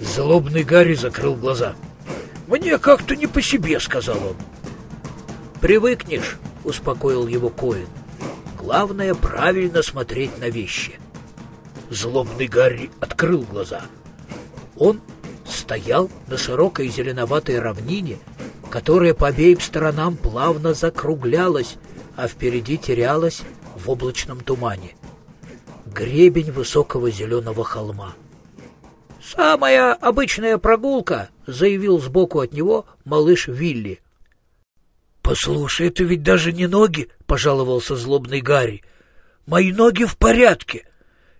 Злобный Гарри закрыл глаза. «Мне как-то не по себе», — сказал он. «Привыкнешь», — успокоил его Коин. «Главное — правильно смотреть на вещи». Злобный Гарри открыл глаза. Он стоял на широкой зеленоватой равнине, которая по обеим сторонам плавно закруглялась, а впереди терялась в облачном тумане. Гребень высокого зеленого холма. «Самая обычная прогулка», — заявил сбоку от него малыш Вилли. «Послушай, это ведь даже не ноги», — пожаловался злобный Гарри. «Мои ноги в порядке.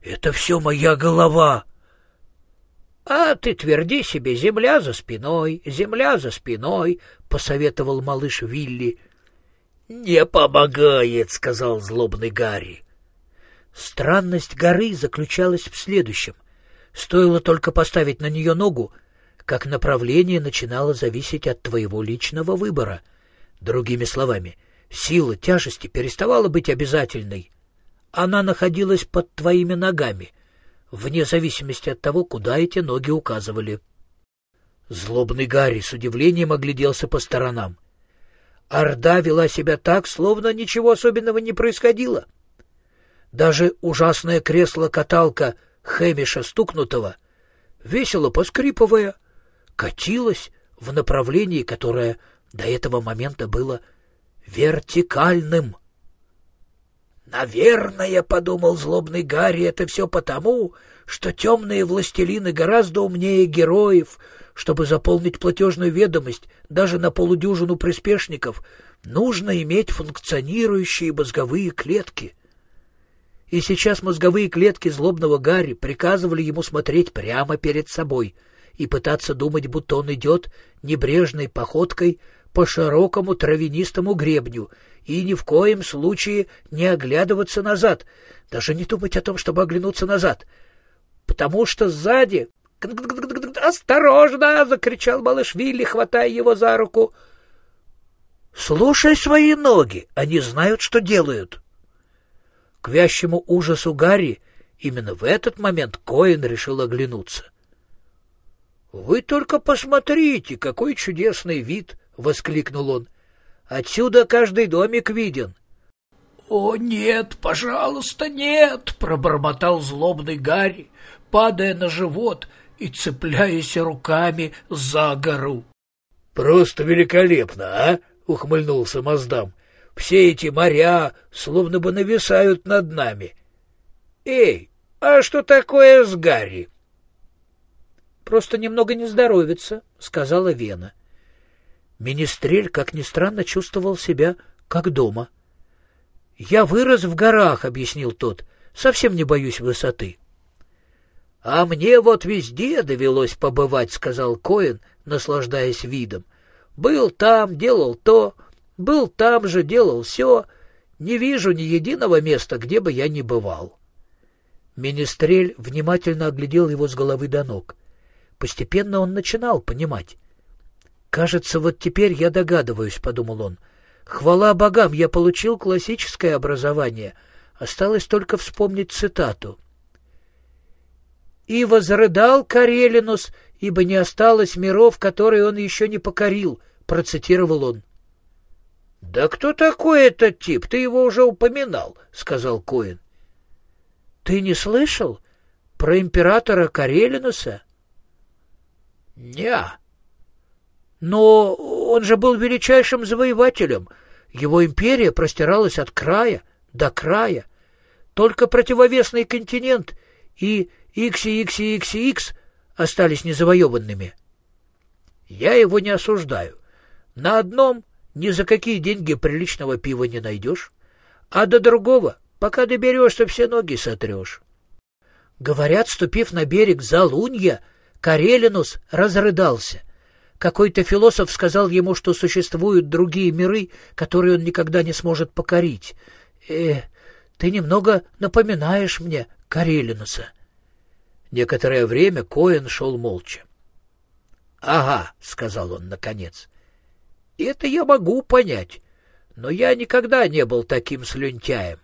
Это все моя голова». «А ты тверди себе, земля за спиной, земля за спиной», — посоветовал малыш Вилли. «Не помогает», — сказал злобный Гарри. Странность горы заключалась в следующем. Стоило только поставить на нее ногу, как направление начинало зависеть от твоего личного выбора. Другими словами, сила тяжести переставала быть обязательной. Она находилась под твоими ногами, вне зависимости от того, куда эти ноги указывали. Злобный Гарри с удивлением огляделся по сторонам. Орда вела себя так, словно ничего особенного не происходило. Даже ужасное кресло-каталка Хэмиша Стукнутого, весело поскрипывая, катилась в направлении, которое до этого момента было вертикальным. «Наверное, — подумал злобный Гарри, — это все потому, что темные властелины гораздо умнее героев. Чтобы заполнить платежную ведомость даже на полудюжину приспешников, нужно иметь функционирующие мозговые клетки». И сейчас мозговые клетки злобного Гарри приказывали ему смотреть прямо перед собой и пытаться думать, будто он идет небрежной походкой по широкому травянистому гребню и ни в коем случае не оглядываться назад, даже не думать о том, чтобы оглянуться назад, потому что сзади... «Осторожно!» — закричал малыш Вилли, хватая его за руку. «Слушай свои ноги, они знают, что делают». К вящему ужасу Гарри именно в этот момент Коэн решил оглянуться. «Вы только посмотрите, какой чудесный вид!» — воскликнул он. «Отсюда каждый домик виден». «О, нет, пожалуйста, нет!» — пробормотал злобный Гарри, падая на живот и цепляясь руками за гору. «Просто великолепно, а?» — ухмыльнулся Маздам. Все эти моря словно бы нависают над нами. Эй, а что такое с Гарри? Просто немного не здоровится, сказала Вена. Министрель, как ни странно, чувствовал себя как дома. Я вырос в горах, объяснил тот. Совсем не боюсь высоты. А мне вот везде довелось побывать, сказал Коэн, наслаждаясь видом. Был там, делал то, был там же, делал все. Не вижу ни единого места, где бы я ни бывал. Министрель внимательно оглядел его с головы до ног. Постепенно он начинал понимать. «Кажется, вот теперь я догадываюсь», — подумал он. «Хвала богам, я получил классическое образование. Осталось только вспомнить цитату». «И возрыдал Карелинус, ибо не осталось миров, которые он еще не покорил», — процитировал он. — Да кто такой этот тип? Ты его уже упоминал, — сказал Коин. — Ты не слышал про императора Карелинуса? — Не. Но он же был величайшим завоевателем. Его империя простиралась от края до края. Только противовесный континент и XXXX остались незавоеванными. Я его не осуждаю. На одном ни за какие деньги приличного пива не найдешь, а до другого, пока доберешься, все ноги сотрешь. Говорят, ступив на берег Залунья, Карелинус разрыдался. Какой-то философ сказал ему, что существуют другие миры, которые он никогда не сможет покорить. Э, ты немного напоминаешь мне Карелинуса. Некоторое время Коэн шел молча. — Ага, — сказал он наконец, это я могу понять, но я никогда не был таким слюнтяем.